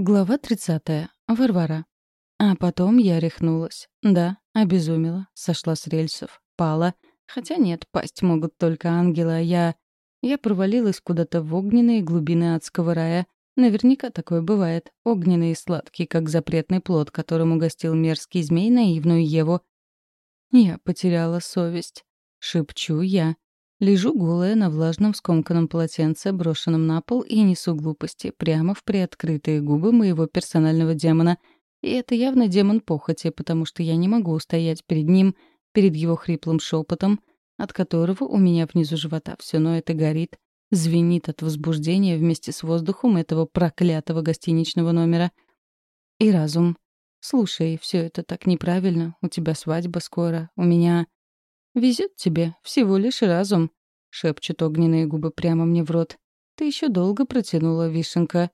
Глава 30. Варвара. А потом я рехнулась. Да, обезумела, сошла с рельсов, пала. Хотя нет, пасть могут только ангелы, а я... Я провалилась куда-то в огненные глубины адского рая. Наверняка такое бывает. Огненный и сладкий, как запретный плод, которым угостил мерзкий змей наивную Еву. Я потеряла совесть. Шепчу я. Лежу голая на влажном скомканном полотенце, брошенном на пол, и несу глупости прямо в приоткрытые губы моего персонального демона. И это явно демон похоти, потому что я не могу устоять перед ним, перед его хриплым шепотом, от которого у меня внизу живота все ноет и горит, звенит от возбуждения вместе с воздухом этого проклятого гостиничного номера. И разум. «Слушай, все это так неправильно. У тебя свадьба скоро. У меня...» «Везет тебе, всего лишь разум», — шепчут огненные губы прямо мне в рот. «Ты еще долго протянула, вишенка».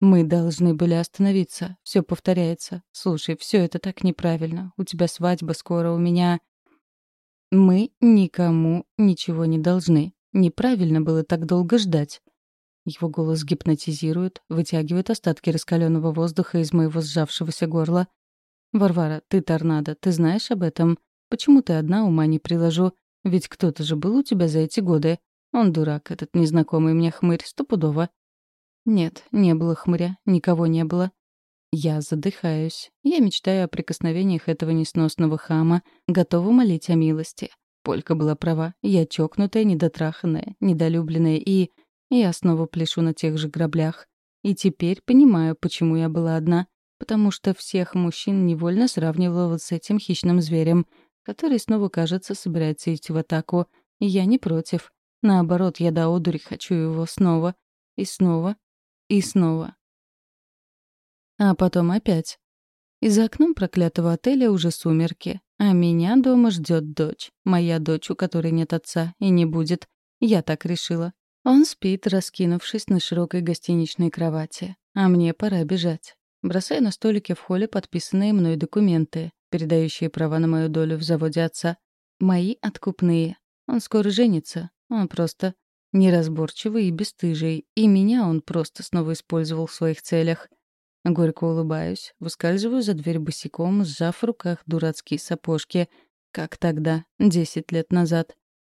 «Мы должны были остановиться. Все повторяется. Слушай, все это так неправильно. У тебя свадьба скоро, у меня...» «Мы никому ничего не должны. Неправильно было так долго ждать». Его голос гипнотизирует, вытягивает остатки раскаленного воздуха из моего сжавшегося горла. «Варвара, ты торнадо, ты знаешь об этом? Почему ты одна, ума не приложу? Ведь кто-то же был у тебя за эти годы. Он дурак, этот незнакомый мне хмырь, стопудово. Нет, не было хмыря, никого не было. Я задыхаюсь. Я мечтаю о прикосновениях этого несносного хама, готова молить о милости. Полька была права. Я чокнутая, недотраханная, недолюбленная и... Я снова пляшу на тех же граблях. И теперь понимаю, почему я была одна. Потому что всех мужчин невольно сравнивала вот с этим хищным зверем — который снова, кажется, собирается идти в атаку. И я не против. Наоборот, я до одури хочу его снова. И снова. И снова. А потом опять. И за окном проклятого отеля уже сумерки. А меня дома ждет дочь. Моя дочь, у которой нет отца и не будет. Я так решила. Он спит, раскинувшись на широкой гостиничной кровати. А мне пора бежать. Бросаю на столике в холле подписанные мной документы передающие права на мою долю в заводе отца. Мои откупные. Он скоро женится. Он просто неразборчивый и бесстыжий, и меня он просто снова использовал в своих целях. Горько улыбаюсь, выскальзываю за дверь босиком, сжав в руках дурацкие сапожки, как тогда, десять лет назад.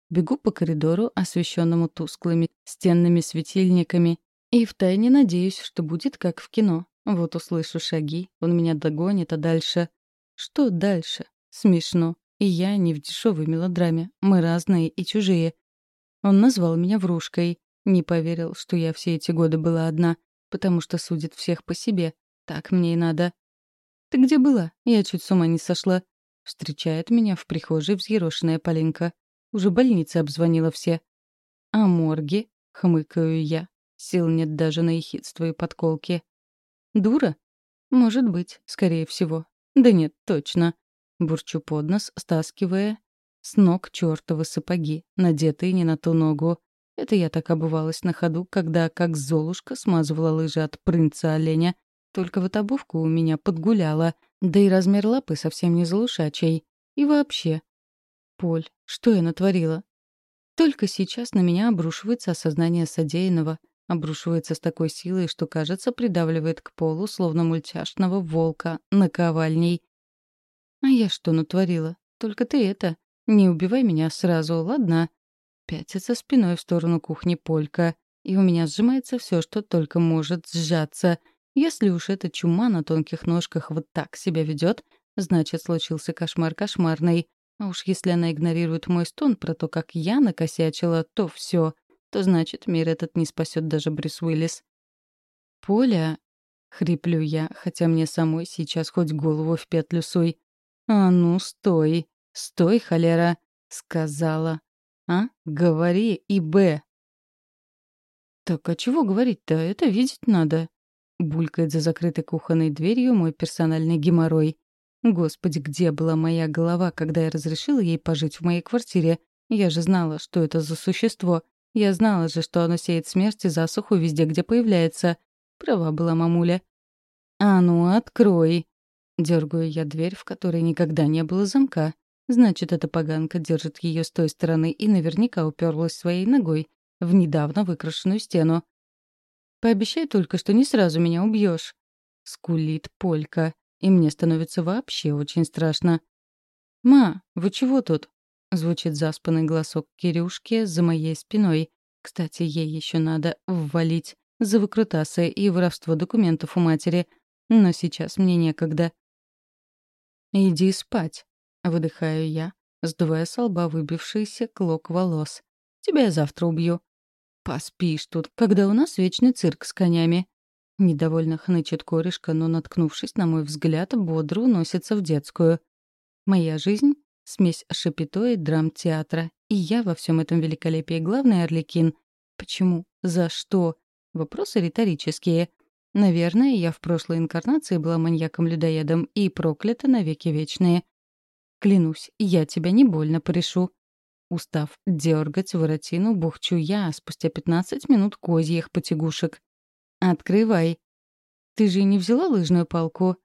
Бегу по коридору, освещенному тусклыми стенными светильниками, и втайне надеюсь, что будет как в кино. Вот услышу шаги, он меня догонит, а дальше... Что дальше? Смешно. И я не в дешевой мелодраме. Мы разные и чужие. Он назвал меня врушкой. Не поверил, что я все эти годы была одна, потому что судит всех по себе. Так мне и надо. «Ты где была? Я чуть с ума не сошла». Встречает меня в прихожей взъерошенная Полинка. Уже больница обзвонила все. «А морги?» — хмыкаю я. Сил нет даже на ехидство и подколки. «Дура?» «Может быть, скорее всего. Да нет, точно. Бурчу под нос, стаскивая с ног чертовы сапоги, надетые не на ту ногу. Это я так обувалась на ходу, когда, как золушка, смазывала лыжи от принца-оленя. Только вот обувка у меня подгуляла, да и размер лапы совсем не залушачий. И вообще. Поль, что я натворила? Только сейчас на меня обрушивается осознание содеянного — Обрушивается с такой силой, что, кажется, придавливает к полу, словно мультяшного волка, наковальней. А я что натворила? Только ты это. Не убивай меня сразу, ладно? Пятится спиной в сторону кухни Полька. И у меня сжимается все, что только может сжаться. Если уж эта чума на тонких ножках вот так себя ведет, значит, случился кошмар кошмарный. А уж если она игнорирует мой стон про то, как я накосячила, то все то значит, мир этот не спасет даже Брюс Уиллис. «Поля...» — хриплю я, хотя мне самой сейчас хоть голову в петлю суй. «А ну, стой! Стой, холера!» — сказала. «А? Говори и Б!» «Так а чего говорить-то? Это видеть надо!» Булькает за закрытой кухонной дверью мой персональный геморрой. Господи, где была моя голова, когда я разрешила ей пожить в моей квартире? Я же знала, что это за существо. Я знала же, что оно сеет смерть и засуху везде, где появляется. Права была мамуля. «А ну, открой!» Дергаю я дверь, в которой никогда не было замка. Значит, эта поганка держит ее с той стороны и наверняка уперлась своей ногой в недавно выкрашенную стену. Пообещай только, что не сразу меня убьешь. Скулит Полька, и мне становится вообще очень страшно. «Ма, вы чего тут?» — звучит заспанный голосок Кирюшки за моей спиной. Кстати, ей еще надо ввалить за выкрутасы и воровство документов у матери. Но сейчас мне некогда. «Иди спать», — выдыхаю я, сдувая с лба выбившийся клок волос. «Тебя я завтра убью». «Поспишь тут, когда у нас вечный цирк с конями». Недовольно хнычет корешка, но, наткнувшись на мой взгляд, бодро уносится в детскую. Моя жизнь — смесь шапито и драмтеатра, и я во всем этом великолепии главный Орликин. Почему? За что? Вопросы риторические. Наверное, я в прошлой инкарнации была маньяком-людоедом и проклята навеки вечные. Клянусь, я тебя не больно порешу. Устав дергать воротину, бухчу я спустя пятнадцать минут козьих потягушек. «Открывай». «Ты же не взяла лыжную палку?»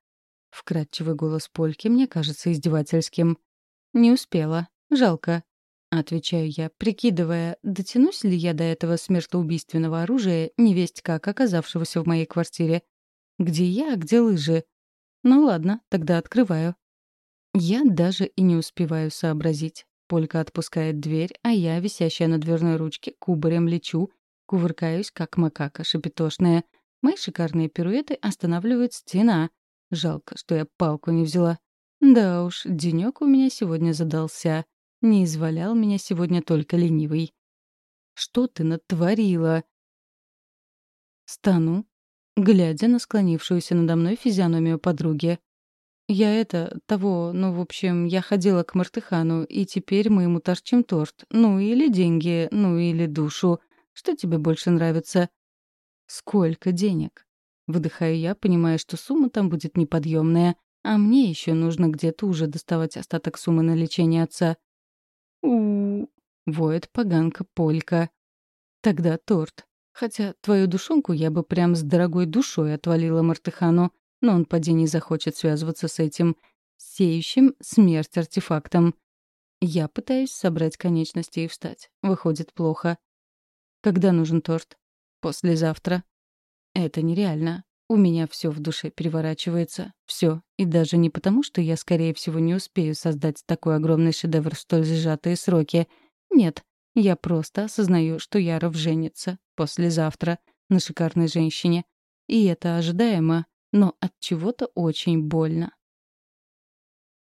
Вкрадчивый голос Польки мне кажется издевательским. «Не успела. Жалко». Отвечаю я, прикидывая, дотянусь ли я до этого смертоубийственного оружия, невесть как оказавшегося в моей квартире. Где я, а где лыжи? Ну ладно, тогда открываю. Я даже и не успеваю сообразить. Полька отпускает дверь, а я, висящая на дверной ручке, кубарем лечу, кувыркаюсь, как макака шапитошная. Мои шикарные пируэты останавливает стена. Жалко, что я палку не взяла. Да уж, денёк у меня сегодня задался. Не извалял меня сегодня только ленивый. Что ты натворила? Стану, глядя на склонившуюся надо мной физиономию подруги. Я это, того, ну, в общем, я ходила к Мартыхану, и теперь мы ему торчим торт. Ну, или деньги, ну, или душу. Что тебе больше нравится? Сколько денег? Выдыхаю я, понимая, что сумма там будет неподъемная, а мне еще нужно где-то уже доставать остаток суммы на лечение отца. у, воет поганка Полька. Тогда торт. Хотя твою душонку я бы прям с дорогой душой отвалила Мартыхану но он поди не захочет связываться с этим сеющим смерть артефактом. Я пытаюсь собрать конечности и встать. Выходит плохо. Когда нужен торт? Послезавтра. Это нереально. У меня все в душе переворачивается. Все. И даже не потому, что я, скорее всего, не успею создать такой огромный шедевр в столь сжатые сроки. Нет. Я просто осознаю, что Яров женится послезавтра на шикарной женщине. И это ожидаемо но от чего-то очень больно.